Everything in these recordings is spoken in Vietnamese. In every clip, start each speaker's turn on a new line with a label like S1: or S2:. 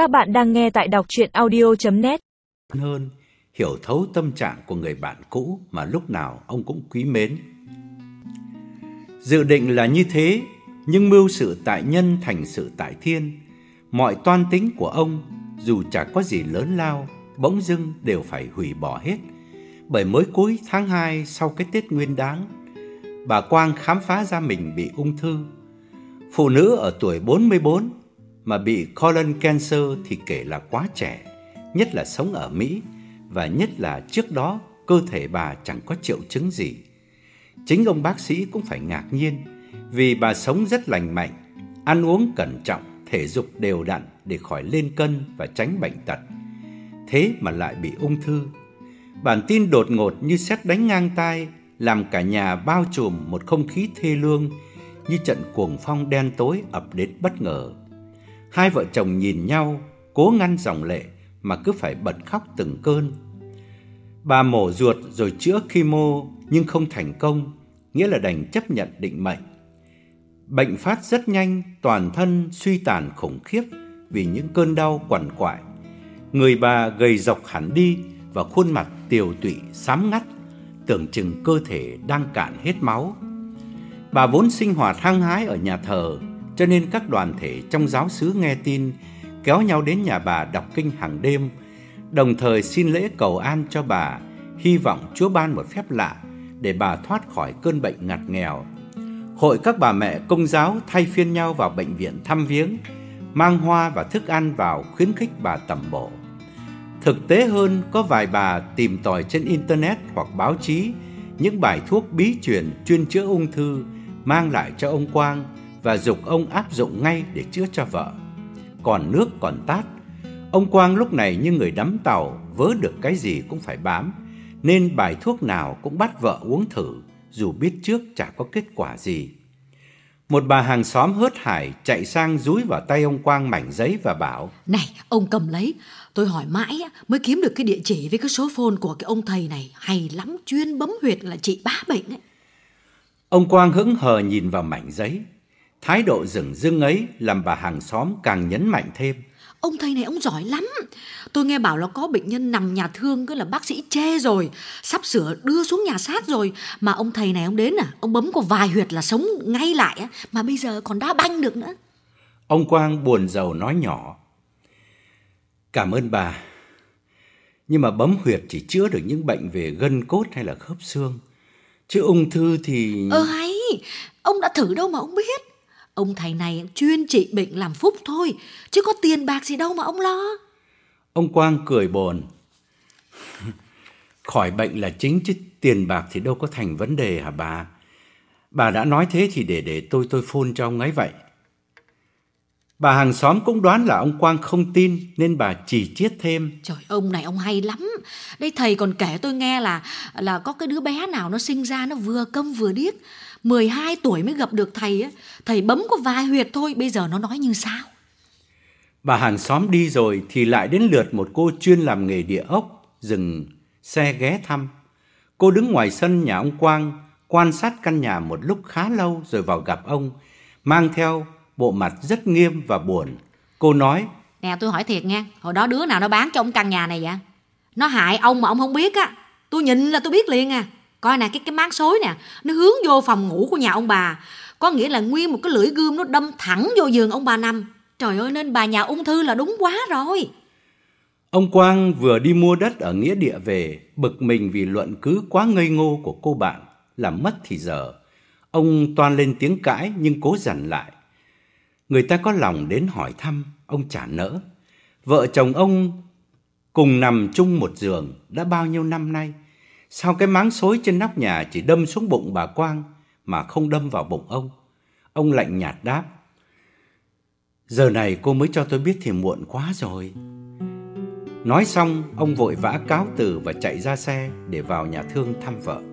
S1: Các bạn đang nghe tại đọc chuyện audio.net
S2: hơn hiểu thấu tâm trạng của người bạn cũ mà lúc nào ông cũng quý mến. Dự định là như thế, nhưng mưu sự tại nhân thành sự tại thiên. Mọi toan tính của ông, dù chả có gì lớn lao, bỗng dưng đều phải hủy bỏ hết. Bởi mới cuối tháng 2 sau cái Tết Nguyên đáng, bà Quang khám phá ra mình bị ung thư. Phụ nữ ở tuổi 44 mà bị colon cancer thì kể là quá trẻ, nhất là sống ở Mỹ và nhất là trước đó cơ thể bà chẳng có triệu chứng gì. Chính ông bác sĩ cũng phải ngạc nhiên vì bà sống rất lành mạnh, ăn uống cẩn trọng, thể dục đều đặn để khỏi lên cân và tránh bệnh tật. Thế mà lại bị ung thư. Bản tin đột ngột như sét đánh ngang tai, làm cả nhà bao trùm một không khí thê lương như trận cuồng phong đen tối ập đến bất ngờ. Hai vợ chồng nhìn nhau, cố ngăn dòng lệ mà cứ phải bật khóc từng cơn. Bà mổ ruột rồi chữa chemo nhưng không thành công, nghĩa là đành chấp nhận định mệnh. Bệnh phát rất nhanh, toàn thân suy tàn khủng khiếp vì những cơn đau quằn quại. Người bà gầy dọc hẳn đi và khuôn mặt tiều tụy xám ngắt, tưởng chừng cơ thể đang cạn hết máu. Bà vốn sinh hoạt hăng hái ở nhà thờ, cho nên các đoàn thể trong giáo xứ nghe tin kéo nhau đến nhà bà đọc kinh hàng đêm, đồng thời xin lễ cầu an cho bà, hy vọng Chúa ban một phép lạ để bà thoát khỏi cơn bệnh ngặt nghèo. Hội các bà mẹ công giáo thay phiên nhau vào bệnh viện thăm viếng, mang hoa và thức ăn vào khuyến khích bà tầm bổ. Thực tế hơn, có vài bà tìm tòi trên internet hoặc báo chí những bài thuốc bí truyền chuyên chữa ung thư mang lại cho ông Quang và dục ông áp dụng ngay để chữa cho vợ. Còn nước còn tát, ông Quang lúc này như người đắm tàu, vớ được cái gì cũng phải bám, nên bài thuốc nào cũng bắt vợ uống thử, dù biết trước chả có kết quả gì. Một bà hàng xóm hớt hải chạy sang dúi vào tay ông Quang mảnh giấy và bảo
S3: Này, ông cầm lấy, tôi hỏi mãi mới kiếm được cái địa chỉ với cái số phone của cái ông thầy này. Hay lắm, chuyên bấm huyệt là trị bá bệnh ấy.
S2: Ông Quang hững hờ nhìn vào mảnh giấy. Thái độ rừng rưng ấy làm bà hàng xóm càng nhấn mạnh thêm.
S3: Ông thầy này ông giỏi lắm. Tôi nghe bảo là có bệnh nhân nằm nhà thương cứ là bác sĩ chê rồi, sắp sửa đưa xuống nhà xác rồi mà ông thầy này ông đến à, ông bấm có vài huyệt là sống ngay lại á, mà bây giờ còn đá banh được nữa.
S2: Ông Quang buồn rầu nói nhỏ. Cảm ơn bà. Nhưng mà bấm huyệt chỉ chữa được những bệnh về gân cốt hay là khớp xương. Chứ ung thư thì...
S3: Ờ hay, ông đã thử đâu mà ông biết. Ông thầy này chuyên trị bệnh làm phúc thôi, chứ có tiền bạc gì đâu mà ông lo.
S2: Ông Quang cười bồn. Khỏi bệnh là chính chứ tiền bạc thì đâu có thành vấn đề hả bà? Bà đã nói thế thì để để tôi tôi phone cho ông ấy vậy. Bà hàng xóm cũng đoán là ông Quang không tin nên bà chỉ chiết thêm.
S3: Trời ông này ông hay lắm. Đây thầy còn kể tôi nghe là là có cái đứa bé nào nó sinh ra nó vừa câm vừa điếc. 12 tuổi mới gặp được thầy á, thầy bấm có vài huyệt thôi, bây giờ nó nói như sao?
S2: Bà hàng xóm đi rồi thì lại đến lượt một cô chuyên làm nghề địa ốc dừng xe ghé thăm. Cô đứng ngoài sân nhà ông Quang, quan sát căn nhà một lúc khá lâu rồi vào gặp ông, mang theo bộ mặt rất nghiêm và buồn. Cô nói:
S3: "Nè tôi hỏi thiệt nha, hồi đó đứa nào nó bán cho ông căn nhà này vậy? Nó hại ông mà ông không biết á. Tôi nhìn là tôi biết liền à. Coi nè cái cái máng xối nè, nó hướng vô phòng ngủ của nhà ông bà, có nghĩa là nguyên một cái lưỡi gươm nó đâm thẳng vô giường ông bà nằm. Trời ơi nên bà nhà ung thư là đúng quá rồi.
S2: Ông Quang vừa đi mua đất ở nghĩa địa về, bực mình vì luận cứ quá ngây ngô của cô bạn, làm mất thì giờ. Ông toan lên tiếng cãi nhưng cố dằn lại. Người ta có lòng đến hỏi thăm, ông chả nỡ. Vợ chồng ông cùng nằm chung một giường đã bao nhiêu năm nay. Sao cái máng xối trên nóc nhà chỉ đâm xuống bụng bà Quang mà không đâm vào bụng ông? Ông lạnh nhạt đáp. Giờ này cô mới cho tôi biết thì muộn quá rồi. Nói xong, ông vội vã cáo từ và chạy ra xe để vào nhà thương thăm vợ.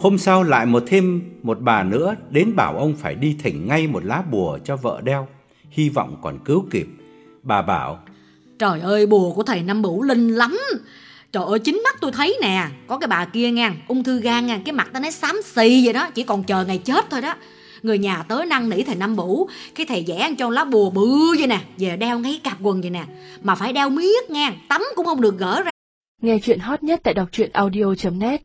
S2: Hôm sau lại một thêm một bà nữa đến bảo ông phải đi thỉnh ngay một lá bùa cho vợ đeo, hy vọng còn cứu kịp. Bà bảo:
S3: "Trời ơi, bùa của thầy Năm Bửu linh lắm. Trời ơi, chính mắt tôi thấy nè, có cái bà kia nha, ung thư gan nha, cái mặt ta nói xám xì vậy đó, chỉ còn chờ ngày chết thôi đó. người nhà tới năn nỉ thầy năm bủ cái thầy vẽ cho lá bùa bự vậy nè về đeo ngay cặp quần vậy nè mà phải đeo miết nha tắm cũng không được gỡ ra
S4: Nghe chuyện hot nhất tại đọc truyện audio.net